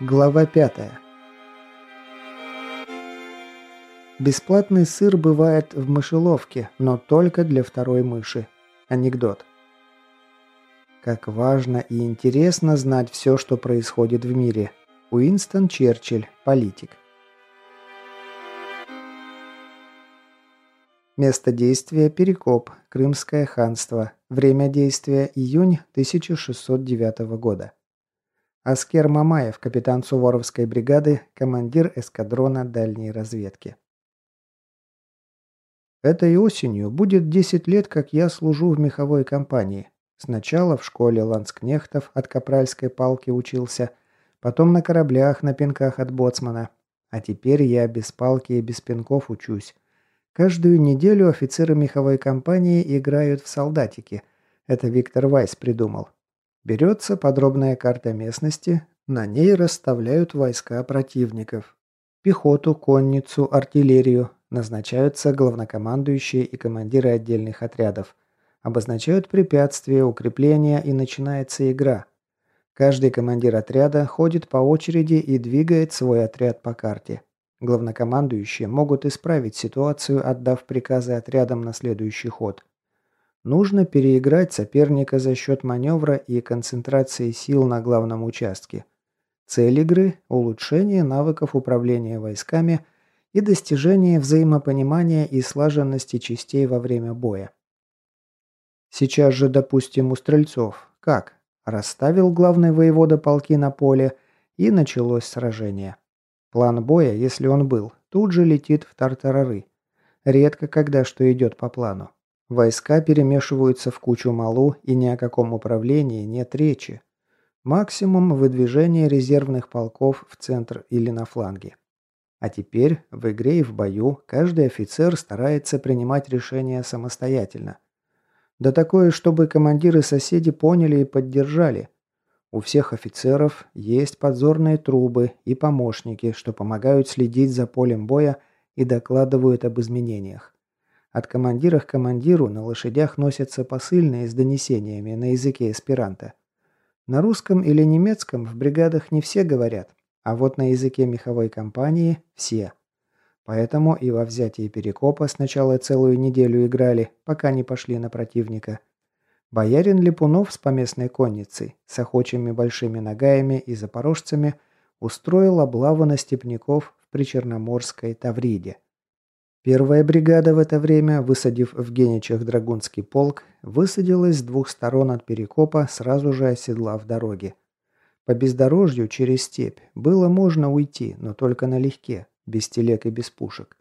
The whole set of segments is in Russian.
Глава 5. Бесплатный сыр бывает в мышеловке, но только для второй мыши. Анекдот. Как важно и интересно знать все, что происходит в мире. Уинстон Черчилль, политик. Место действия – Перекоп, Крымское ханство. Время действия – июнь 1609 года. Аскер Мамаев, капитан Суворовской бригады, командир эскадрона дальней разведки. Этой осенью будет 10 лет, как я служу в меховой компании. Сначала в школе ланскнехтов от капральской палки учился, потом на кораблях на пинках от боцмана. А теперь я без палки и без пинков учусь. Каждую неделю офицеры меховой компании играют в солдатики. Это Виктор Вайс придумал. Берется подробная карта местности, на ней расставляют войска противников. Пехоту, конницу, артиллерию. Назначаются главнокомандующие и командиры отдельных отрядов. Обозначают препятствия, укрепления и начинается игра. Каждый командир отряда ходит по очереди и двигает свой отряд по карте. Главнокомандующие могут исправить ситуацию, отдав приказы отрядам на следующий ход. Нужно переиграть соперника за счет маневра и концентрации сил на главном участке. Цель игры – улучшение навыков управления войсками и достижение взаимопонимания и слаженности частей во время боя. Сейчас же, допустим, у стрельцов. Как? Расставил главный воевода полки на поле, и началось сражение. План боя, если он был, тут же летит в тартарары. Редко когда что идет по плану. Войска перемешиваются в кучу малу, и ни о каком управлении нет речи. Максимум выдвижения резервных полков в центр или на фланге. А теперь в игре и в бою каждый офицер старается принимать решения самостоятельно. Да такое, чтобы командиры соседи поняли и поддержали. У всех офицеров есть подзорные трубы и помощники, что помогают следить за полем боя и докладывают об изменениях. От командира к командиру на лошадях носятся посыльные с донесениями на языке эсперанто. На русском или немецком в бригадах не все говорят, а вот на языке меховой компании – все. Поэтому и во взятии Перекопа сначала целую неделю играли, пока не пошли на противника. Боярин Липунов с поместной конницей, с охочими большими нагаями и запорожцами устроил облаву на степняков в Причерноморской Тавриде – Первая бригада в это время, высадив в Геничах драгунский полк, высадилась с двух сторон от Перекопа, сразу же оседлав дороги. По бездорожью через степь было можно уйти, но только налегке, без телег и без пушек.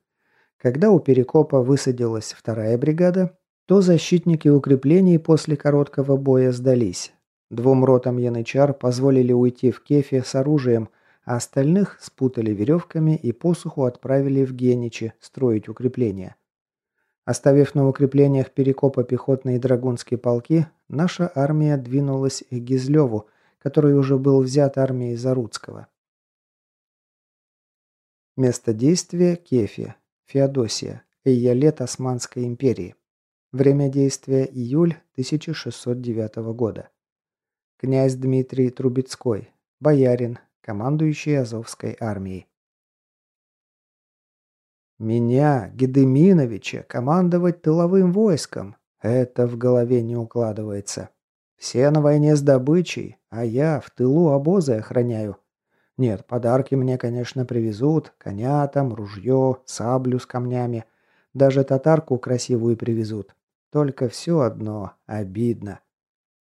Когда у Перекопа высадилась вторая бригада, то защитники укреплений после короткого боя сдались. Двум ротам янычар позволили уйти в кефе с оружием, а остальных спутали веревками и посуху отправили в Геничи строить укрепления. Оставив на укреплениях Перекопа пехотные и драгунские полки, наша армия двинулась к Гизлеву, который уже был взят армией Заруцкого. Место действия – Кефи, Феодосия, Эйялет Османской империи. Время действия – июль 1609 года. Князь Дмитрий Трубецкой, боярин, командующий Азовской армией. Меня, Гедеминовича, командовать тыловым войском – это в голове не укладывается. Все на войне с добычей, а я в тылу обозы охраняю. Нет, подарки мне, конечно, привезут. Коня там, ружье, саблю с камнями. Даже татарку красивую привезут. Только все одно обидно.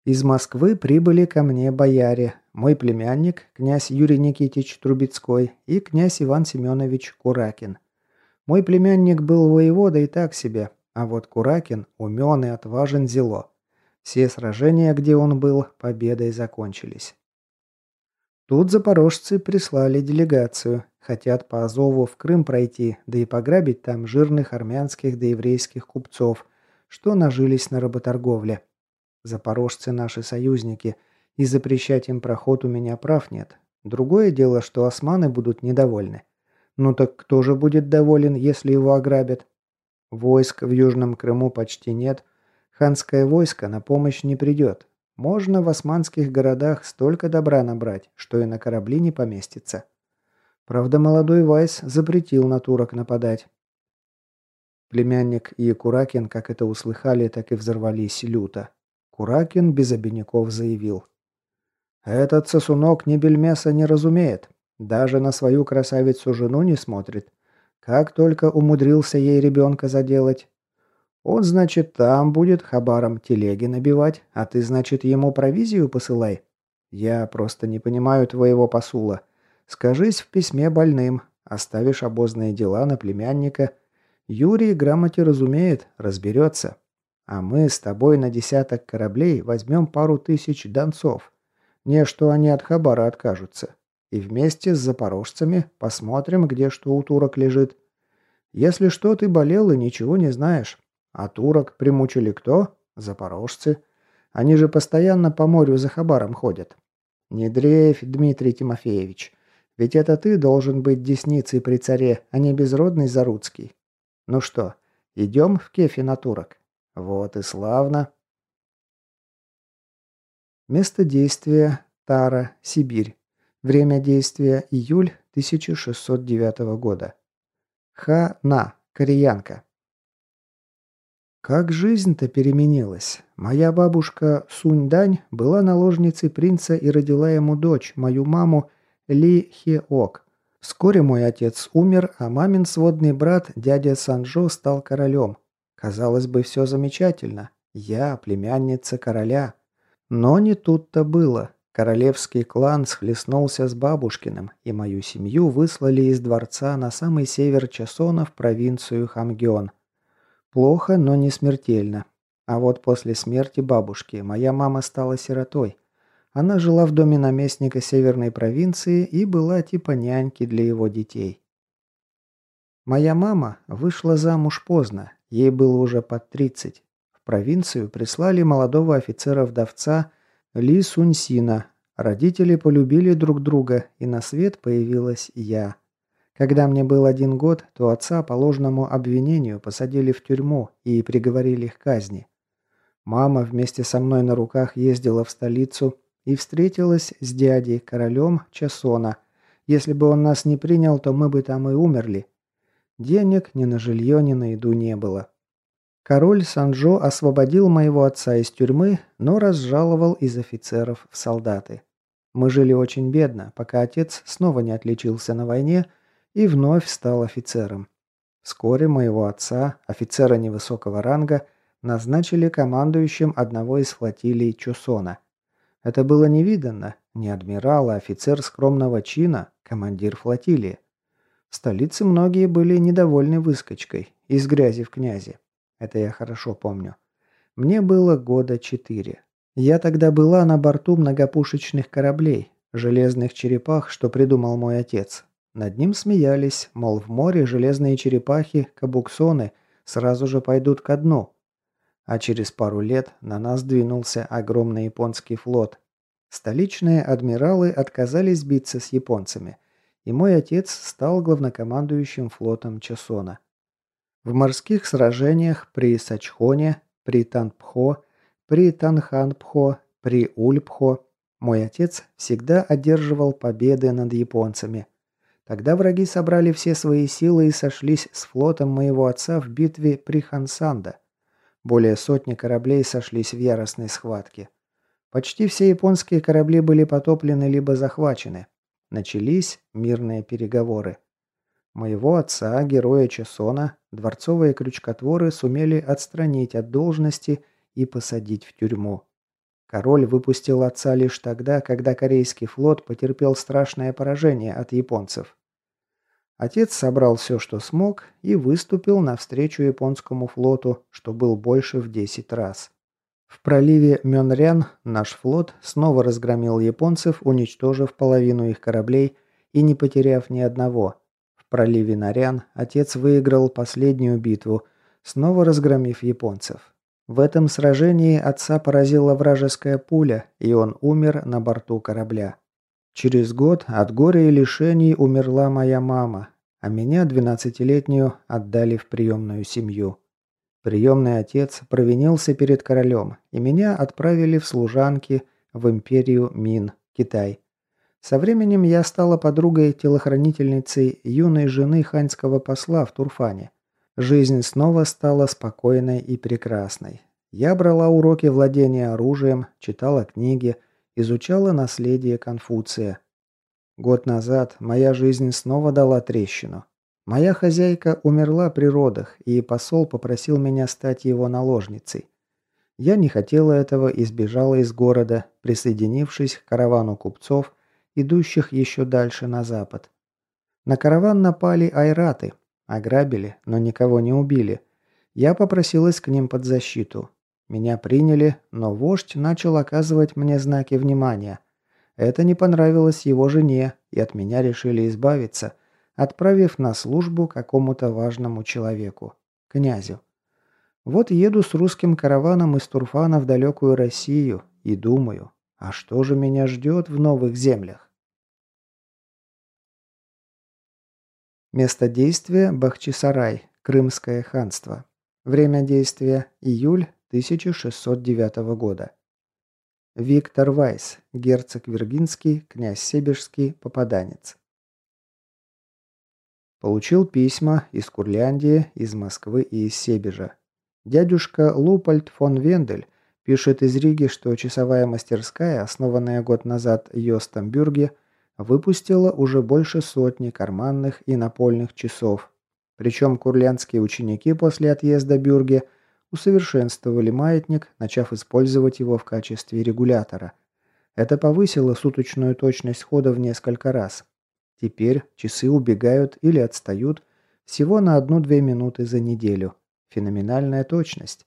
Из Москвы прибыли ко мне бояре, мой племянник, князь Юрий Никитич Трубецкой и князь Иван Семенович Куракин. Мой племянник был воевода и так себе, а вот Куракин умен и отважен зело. Все сражения, где он был, победой закончились. Тут запорожцы прислали делегацию. Хотят по Азову в Крым пройти, да и пограбить там жирных армянских да еврейских купцов, что нажились на работорговле. Запорожцы наши союзники, и запрещать им проход у меня прав нет. Другое дело, что османы будут недовольны. Ну так кто же будет доволен, если его ограбят? Войск в Южном Крыму почти нет. Ханское войско на помощь не придет. Можно в османских городах столько добра набрать, что и на корабли не поместится. Правда, молодой Вайс запретил на турок нападать. Племянник и Куракин, как это услыхали, так и взорвались люто. Куракин без обиняков заявил. «Этот сосунок ни бельмеса не разумеет. Даже на свою красавицу-жену не смотрит. Как только умудрился ей ребенка заделать. Он, значит, там будет хабаром телеги набивать, а ты, значит, ему провизию посылай. Я просто не понимаю твоего посула. Скажись в письме больным, оставишь обозные дела на племянника. Юрий грамоте разумеет, разберется. А мы с тобой на десяток кораблей возьмем пару тысяч донцов. Не что они от хабара откажутся. И вместе с запорожцами посмотрим, где что у турок лежит. Если что, ты болел и ничего не знаешь. А турок примучили кто? Запорожцы. Они же постоянно по морю за хабаром ходят. Не дрейфь, Дмитрий Тимофеевич. Ведь это ты должен быть десницей при царе, а не безродный Заруцкий. Ну что, идем в кефи на турок? Вот и славно. Место действия – Тара, Сибирь. Время действия – июль 1609 года. Ха-на, кореянка. Как жизнь-то переменилась. Моя бабушка Сунь-Дань была наложницей принца и родила ему дочь, мою маму Ли Хе-Ок. Вскоре мой отец умер, а мамин сводный брат, дядя Санжо, стал королем. Казалось бы, все замечательно. Я племянница короля. Но не тут-то было. Королевский клан схлестнулся с бабушкиным, и мою семью выслали из дворца на самый север Часона в провинцию Хамгён. Плохо, но не смертельно. А вот после смерти бабушки моя мама стала сиротой. Она жила в доме наместника северной провинции и была типа няньки для его детей. Моя мама вышла замуж поздно, ей было уже под 30. В провинцию прислали молодого офицера-вдовца Ли Суньсина. Родители полюбили друг друга, и на свет появилась я. Когда мне был один год, то отца по ложному обвинению посадили в тюрьму и приговорили к казни. Мама вместе со мной на руках ездила в столицу и встретилась с дядей, королем Часона. Если бы он нас не принял, то мы бы там и умерли. Денег ни на жилье, ни на еду не было. Король Санжо освободил моего отца из тюрьмы, но разжаловал из офицеров в солдаты. Мы жили очень бедно, пока отец снова не отличился на войне – и вновь стал офицером. Вскоре моего отца, офицера невысокого ранга, назначили командующим одного из флотилий Чусона. Это было невиданно, не адмирал, а офицер скромного чина, командир флотилии. Столице многие были недовольны выскочкой, из грязи в князи. Это я хорошо помню. Мне было года четыре. Я тогда была на борту многопушечных кораблей, железных черепах, что придумал мой отец, над ним смеялись, мол, в море железные черепахи, кабуксоны сразу же пойдут ко дну. А через пару лет на нас двинулся огромный японский флот. Столичные адмиралы отказались биться с японцами, и мой отец стал главнокомандующим флотом Чосона. В морских сражениях при Сачхоне, при Танпхо, при Танханпхо, при Ульпхо мой отец всегда одерживал победы над японцами – Тогда враги собрали все свои силы и сошлись с флотом моего отца в битве при Хансанда. Более сотни кораблей сошлись в яростной схватке. Почти все японские корабли были потоплены либо захвачены. Начались мирные переговоры. Моего отца, героя Чесона, дворцовые крючкотворы сумели отстранить от должности и посадить в тюрьму. Король выпустил отца лишь тогда, когда корейский флот потерпел страшное поражение от японцев. Отец собрал все, что смог, и выступил навстречу японскому флоту, что был больше в 10 раз. В проливе Мёнрян наш флот снова разгромил японцев, уничтожив половину их кораблей и не потеряв ни одного. В проливе Нарян отец выиграл последнюю битву, снова разгромив японцев. В этом сражении отца поразила вражеская пуля, и он умер на борту корабля. Через год от горя и лишений умерла моя мама, а меня, двенадцатилетнюю, отдали в приемную семью. Приемный отец провинился перед королем, и меня отправили в служанки в империю Мин, Китай. Со временем я стала подругой телохранительницей юной жены ханьского посла в Турфане. Жизнь снова стала спокойной и прекрасной. Я брала уроки владения оружием, читала книги, изучала наследие Конфуция. Год назад моя жизнь снова дала трещину. Моя хозяйка умерла при родах, и посол попросил меня стать его наложницей. Я не хотела этого и сбежала из города, присоединившись к каравану купцов, идущих еще дальше на запад. На караван напали айраты, ограбили, но никого не убили. Я попросилась к ним под защиту. Меня приняли, но вождь начал оказывать мне знаки внимания. Это не понравилось его жене, и от меня решили избавиться, отправив на службу какому-то важному человеку, князю. Вот еду с русским караваном из Турфана в далекую Россию и думаю, а что же меня ждет в новых землях? Место действия – Бахчисарай, Крымское ханство. Время действия – июль 1609 года. Виктор Вайс, герцог Виргинский, князь Себежский, попаданец. Получил письма из Курляндии, из Москвы и из Себежа. Дядюшка Лупольд фон Вендель пишет из Риги, что часовая мастерская, основанная год назад Йостом Бюрге, выпустила уже больше сотни карманных и напольных часов. Причем курляндские ученики после отъезда Бюрге – усовершенствовали маятник, начав использовать его в качестве регулятора. Это повысило суточную точность хода в несколько раз. Теперь часы убегают или отстают всего на 1-2 минуты за неделю. Феноменальная точность.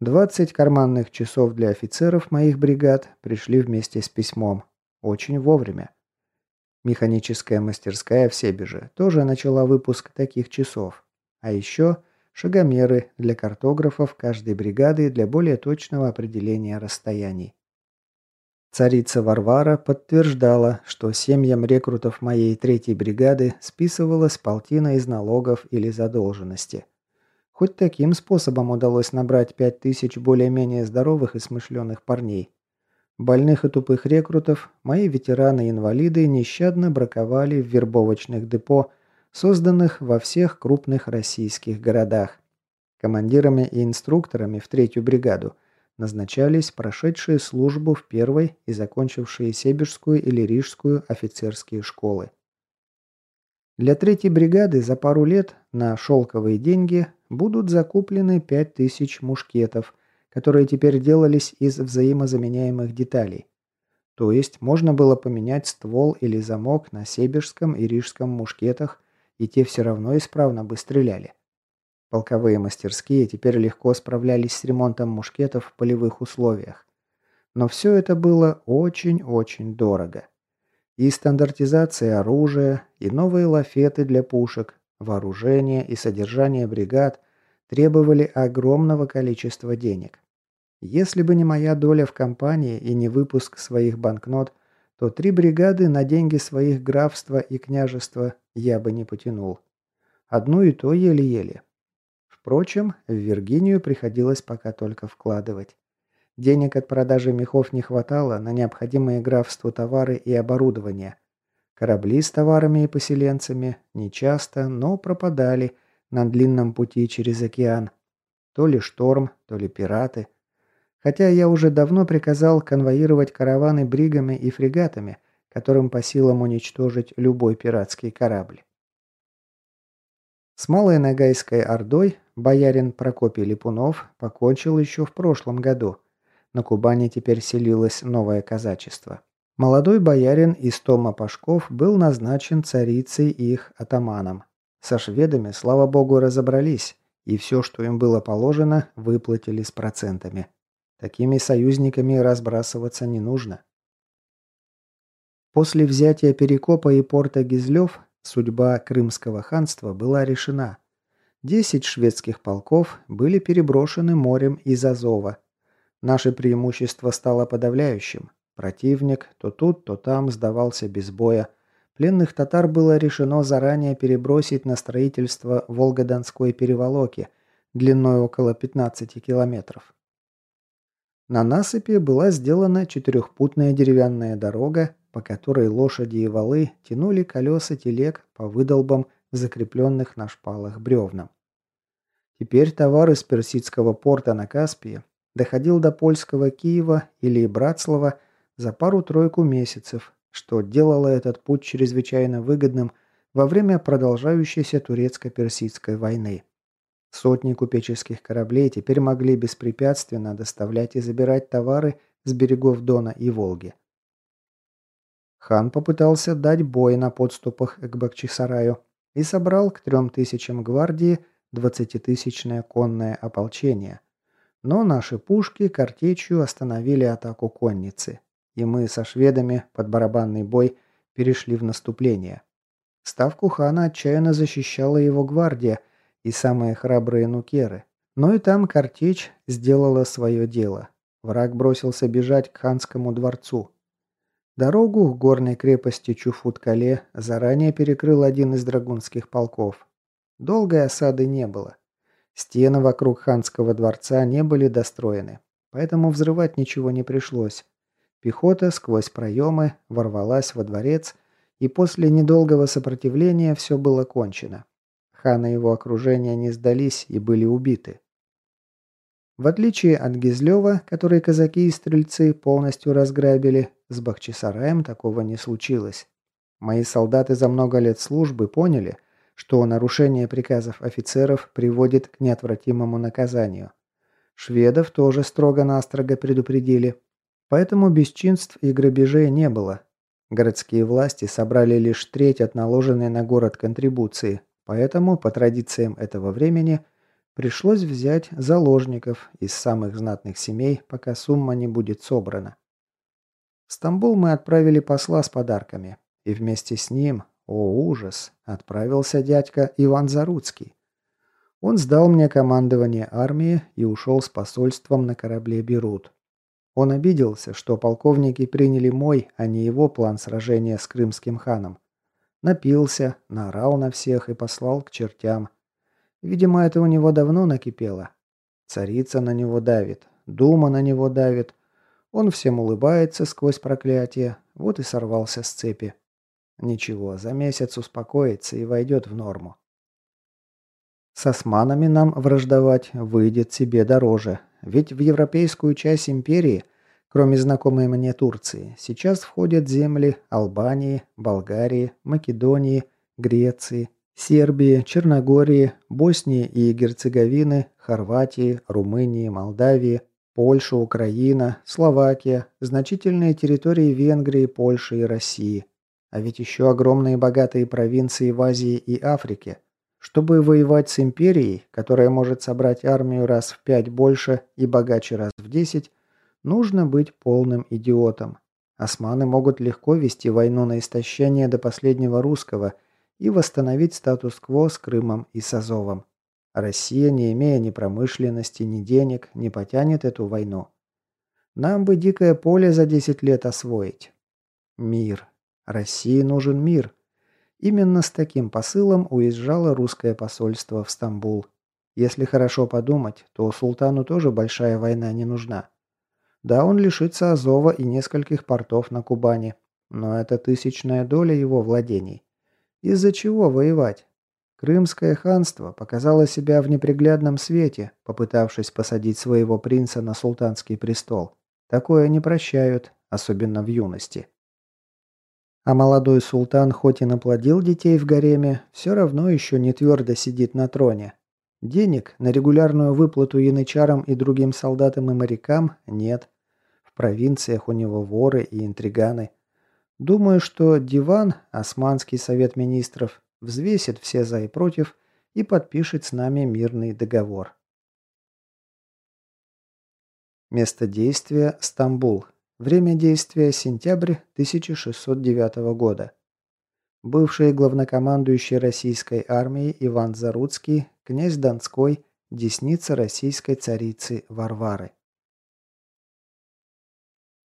20 карманных часов для офицеров моих бригад пришли вместе с письмом. Очень вовремя. Механическая мастерская в Себеже тоже начала выпуск таких часов. А еще шагомеры для картографов каждой бригады для более точного определения расстояний. Царица Варвара подтверждала, что семьям рекрутов моей третьей бригады списывалась полтина из налогов или задолженности. Хоть таким способом удалось набрать пять тысяч более-менее здоровых и смышленых парней. Больных и тупых рекрутов мои ветераны-инвалиды нещадно браковали в вербовочных депо созданных во всех крупных российских городах. Командирами и инструкторами в третью бригаду назначались прошедшие службу в первой и закончившие Себежскую или Рижскую офицерские школы. Для третьей бригады за пару лет на шелковые деньги будут закуплены 5000 мушкетов, которые теперь делались из взаимозаменяемых деталей. То есть можно было поменять ствол или замок на Себежском и Рижском мушкетах и те все равно исправно бы стреляли. Полковые мастерские теперь легко справлялись с ремонтом мушкетов в полевых условиях. Но все это было очень-очень дорого. И стандартизация оружия, и новые лафеты для пушек, вооружение и содержание бригад требовали огромного количества денег. Если бы не моя доля в компании и не выпуск своих банкнот, то три бригады на деньги своих графства и княжества я бы не потянул. Одну и то еле-еле. Впрочем, в Виргинию приходилось пока только вкладывать. Денег от продажи мехов не хватало на необходимые графству товары и оборудование. Корабли с товарами и поселенцами нечасто, но пропадали на длинном пути через океан. То ли шторм, то ли пираты – Хотя я уже давно приказал конвоировать караваны бригами и фрегатами, которым по силам уничтожить любой пиратский корабль. С Малой Ногайской Ордой боярин Прокопий Липунов покончил еще в прошлом году. На Кубани теперь селилось новое казачество. Молодой боярин Истома Пашков был назначен царицей и их атаманом. Со шведами, слава богу, разобрались, и все, что им было положено, выплатили с процентами. Такими союзниками разбрасываться не нужно. После взятия Перекопа и порта Гизлев судьба Крымского ханства была решена. Десять шведских полков были переброшены морем из Азова. Наше преимущество стало подавляющим. Противник то тут, то там сдавался без боя. Пленных татар было решено заранее перебросить на строительство Волгодонской переволоки, длиной около 15 километров. На насыпи была сделана четырехпутная деревянная дорога, по которой лошади и валы тянули колеса телег по выдолбам, закрепленных на шпалах бревнам. Теперь товар из персидского порта на Каспии доходил до польского Киева или Братслава за пару-тройку месяцев, что делало этот путь чрезвычайно выгодным во время продолжающейся турецко-персидской войны. Сотни купеческих кораблей теперь могли беспрепятственно доставлять и забирать товары с берегов Дона и Волги. Хан попытался дать бой на подступах к Бахчисараю и собрал к трем тысячам гвардии двадцатитысячное конное ополчение. Но наши пушки картечью остановили атаку конницы, и мы со шведами под барабанный бой перешли в наступление. Ставку хана отчаянно защищала его гвардия – и самые храбрые нукеры. Но и там картечь сделала свое дело. Враг бросился бежать к ханскому дворцу. Дорогу к горной крепости Чуфут-Кале заранее перекрыл один из драгунских полков. Долгой осады не было. Стены вокруг ханского дворца не были достроены, поэтому взрывать ничего не пришлось. Пехота сквозь проемы ворвалась во дворец, и после недолгого сопротивления все было кончено. Хан и его окружение не сдались и были убиты. В отличие от Гизлева, который казаки и стрельцы полностью разграбили, с Бахчисараем такого не случилось. Мои солдаты за много лет службы поняли, что нарушение приказов офицеров приводит к неотвратимому наказанию. Шведов тоже строго-настрого предупредили. Поэтому бесчинств и грабежей не было. Городские власти собрали лишь треть от наложенной на город контрибуции, Поэтому, по традициям этого времени, пришлось взять заложников из самых знатных семей, пока сумма не будет собрана. Стамбул мы отправили посла с подарками, и вместе с ним, о ужас, отправился дядька Иван Заруцкий. Он сдал мне командование армии и ушел с посольством на корабле «Берут». Он обиделся, что полковники приняли мой, а не его план сражения с крымским ханом. Напился, наорал на всех и послал к чертям. Видимо, это у него давно накипело. Царица на него давит, дума на него давит. Он всем улыбается сквозь проклятие, вот и сорвался с цепи. Ничего, за месяц успокоится и войдет в норму. С османами нам враждовать выйдет себе дороже, ведь в европейскую часть империи Кроме знакомой мне Турции, сейчас входят земли Албании, Болгарии, Македонии, Греции, Сербии, Черногории, Боснии и Герцеговины, Хорватии, Румынии, Молдавии, Польша, Украина, Словакия, значительные территории Венгрии, Польши и России. А ведь еще огромные богатые провинции в Азии и Африке. Чтобы воевать с империей, которая может собрать армию раз в пять больше и богаче раз в десять, Нужно быть полным идиотом. Османы могут легко вести войну на истощение до последнего русского и восстановить статус-кво с Крымом и с Азовом. Россия, не имея ни промышленности, ни денег, не потянет эту войну. Нам бы дикое поле за 10 лет освоить. Мир. России нужен мир. Именно с таким посылом уезжало русское посольство в Стамбул. Если хорошо подумать, то султану тоже большая война не нужна. Да, он лишится Азова и нескольких портов на Кубани, но это тысячная доля его владений. Из-за чего воевать? Крымское ханство показало себя в неприглядном свете, попытавшись посадить своего принца на султанский престол. Такое не прощают, особенно в юности. А молодой султан хоть и наплодил детей в гареме, все равно еще не твердо сидит на троне, Денег на регулярную выплату янычарам и другим солдатам и морякам нет. В провинциях у него воры и интриганы. Думаю, что диван, Османский совет министров, взвесит все за и против и подпишет с нами мирный договор. Место действия – Стамбул. Время действия – сентябрь 1609 года. Бывший главнокомандующий российской армией Иван Заруцкий князь Донской, десница российской царицы Варвары.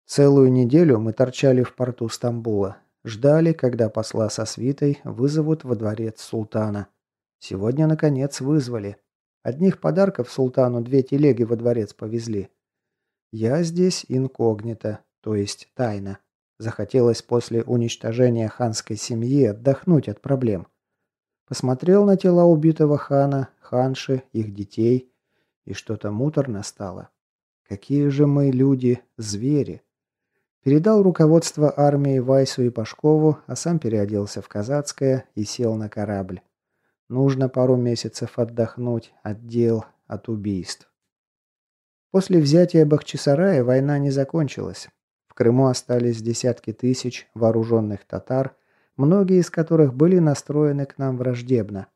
Целую неделю мы торчали в порту Стамбула. Ждали, когда посла со свитой вызовут во дворец султана. Сегодня, наконец, вызвали. Одних подарков султану две телеги во дворец повезли. Я здесь инкогнито, то есть тайно. Захотелось после уничтожения ханской семьи отдохнуть от проблем. Посмотрел на тела убитого хана, ханши, их детей, и что-то муторно стало. Какие же мы люди, звери. Передал руководство армии Вайсу и Пашкову, а сам переоделся в казацкое и сел на корабль. Нужно пару месяцев отдохнуть от дел, от убийств. После взятия Бахчисарая война не закончилась. В Крыму остались десятки тысяч вооруженных татар, многие из которых были настроены к нам враждебно.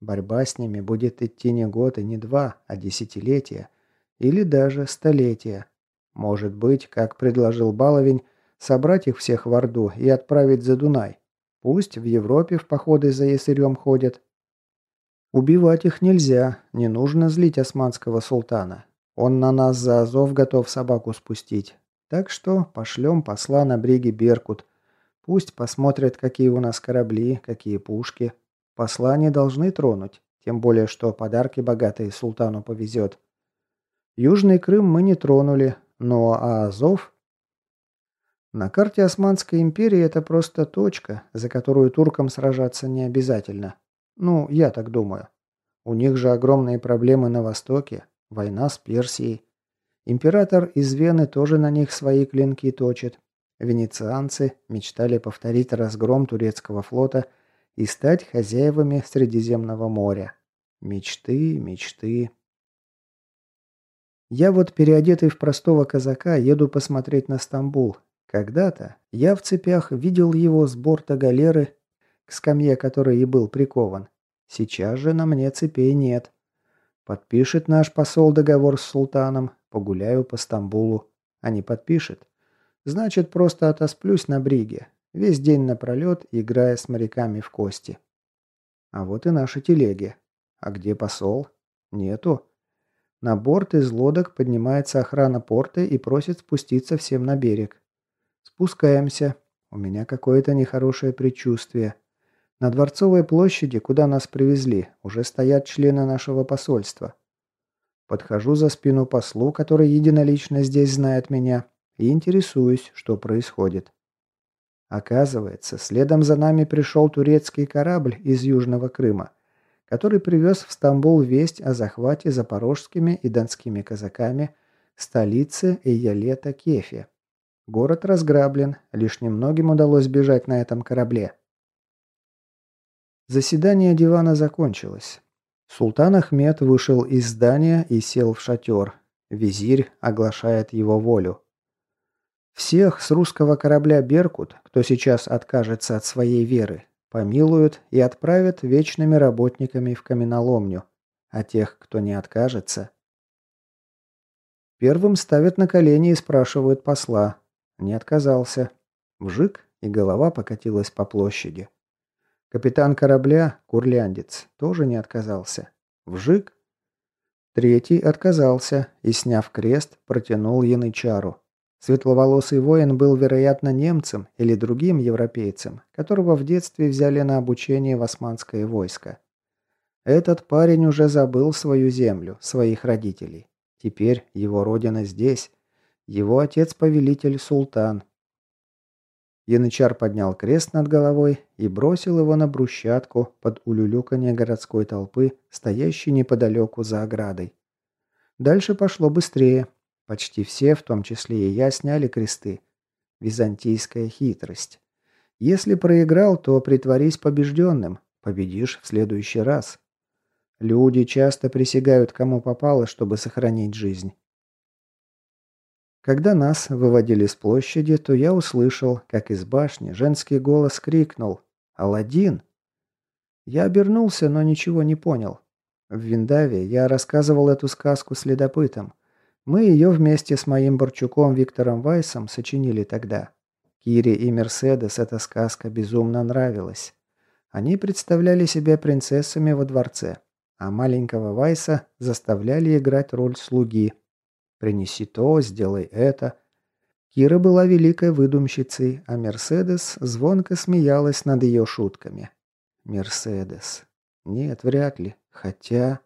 Борьба с ними будет идти не год и не два, а десятилетия или даже столетия. Может быть, как предложил Баловень, собрать их всех в Орду и отправить за Дунай. Пусть в Европе в походы за ясырем ходят. Убивать их нельзя, не нужно злить османского султана. Он на нас за Азов готов собаку спустить. Так что пошлем посла на бреги Беркут. Пусть посмотрят, какие у нас корабли, какие пушки. Посла не должны тронуть, тем более, что подарки богатые султану повезет. Южный Крым мы не тронули, но а Азов... На карте Османской империи это просто точка, за которую туркам сражаться не обязательно. Ну, я так думаю. У них же огромные проблемы на Востоке, война с Персией. Император из Вены тоже на них свои клинки точит. Венецианцы мечтали повторить разгром турецкого флота и стать хозяевами Средиземного моря. Мечты, мечты. Я вот переодетый в простого казака еду посмотреть на Стамбул. Когда-то я в цепях видел его с борта галеры, к скамье которой и был прикован. Сейчас же на мне цепей нет. Подпишет наш посол договор с султаном, Погуляю по Стамбулу. А не подпишет. Значит, просто отосплюсь на бриге. Весь день напролет, играя с моряками в кости. А вот и наши телеги. А где посол? Нету. На борт из лодок поднимается охрана порта и просит спуститься всем на берег. Спускаемся. У меня какое-то нехорошее предчувствие. На Дворцовой площади, куда нас привезли, уже стоят члены нашего посольства. Подхожу за спину послу, который единолично здесь знает меня, и интересуюсь, что происходит. Оказывается, следом за нами пришел турецкий корабль из Южного Крыма, который привез в Стамбул весть о захвате запорожскими и донскими казаками столицы Эйялета Кефи. Город разграблен, лишь немногим удалось бежать на этом корабле. Заседание дивана закончилось. Султан Ахмед вышел из здания и сел в шатер. Визирь оглашает его волю. Всех с русского корабля «Беркут», кто сейчас откажется от своей веры, помилуют и отправят вечными работниками в каменоломню, а тех, кто не откажется... Первым ставят на колени и спрашивают посла. Не отказался. Вжик, и голова покатилась по площади. Капитан корабля, курляндец, тоже не отказался. Вжик. Третий отказался и, сняв крест, протянул янычару. Светловолосый воин был, вероятно, немцем или другим европейцем, которого в детстве взяли на обучение в османское войско. Этот парень уже забыл свою землю, своих родителей. Теперь его родина здесь. Его отец-повелитель султан, Янычар поднял крест над головой и бросил его на брусчатку под улюлюканье городской толпы, стоящей неподалеку за оградой. Дальше пошло быстрее. Почти все, в том числе и я, сняли кресты. Византийская хитрость. Если проиграл, то притворись побежденным. Победишь в следующий раз. Люди часто присягают кому попало, чтобы сохранить жизнь. Когда нас выводили с площади, то я услышал, как из башни женский голос крикнул «Аладдин!». Я обернулся, но ничего не понял. В Виндаве я рассказывал эту сказку следопытам. Мы ее вместе с моим Борчуком Виктором Вайсом сочинили тогда. Кире и Мерседес эта сказка безумно нравилась. Они представляли себя принцессами во дворце, а маленького Вайса заставляли играть роль слуги, Принеси то, сделай это. Кира была великой выдумщицей, а Мерседес звонко смеялась над ее шутками. Мерседес. Нет, вряд ли. Хотя...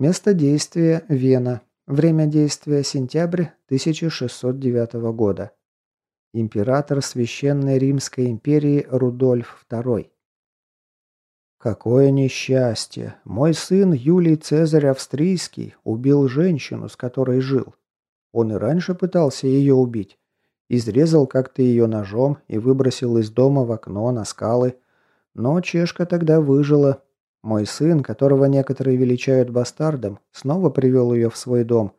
Место действия – Вена. Время действия – сентябрь 1609 года. Император Священной Римской империи Рудольф II. Какое несчастье! Мой сын Юлий Цезарь Австрийский убил женщину, с которой жил. Он и раньше пытался ее убить. Изрезал как-то ее ножом и выбросил из дома в окно на скалы. Но чешка тогда выжила. Мой сын, которого некоторые величают бастардом, снова привел ее в свой дом.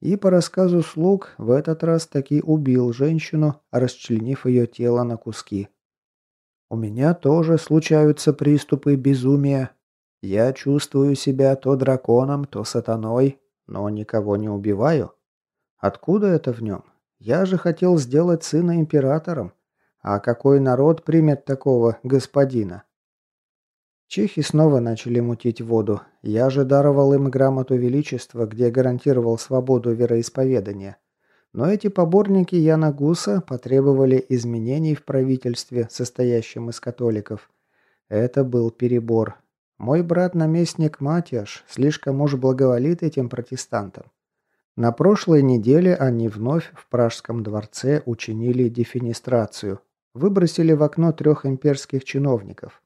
И по рассказу слуг, в этот раз таки убил женщину, расчленив ее тело на куски. У меня тоже случаются приступы безумия. Я чувствую себя то драконом, то сатаной, но никого не убиваю. Откуда это в нем? Я же хотел сделать сына императором. А какой народ примет такого господина? Чехи снова начали мутить воду. Я же даровал им грамоту величества, где гарантировал свободу вероисповедания. Но эти поборники Яна Гуса потребовали изменений в правительстве, состоящем из католиков. Это был перебор. Мой брат-наместник Матиаш слишком уж благоволит этим протестантам. На прошлой неделе они вновь в Пражском дворце учинили дефинистрацию. Выбросили в окно трех имперских чиновников.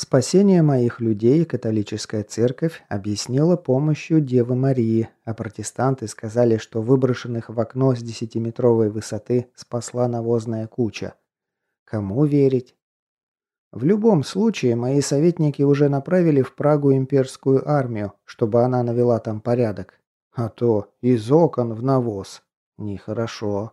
Спасение моих людей католическая церковь объяснила помощью Девы Марии, а протестанты сказали, что выброшенных в окно с десятиметровой высоты спасла навозная куча. Кому верить? В любом случае, мои советники уже направили в Прагу имперскую армию, чтобы она навела там порядок. А то из окон в навоз. Нехорошо.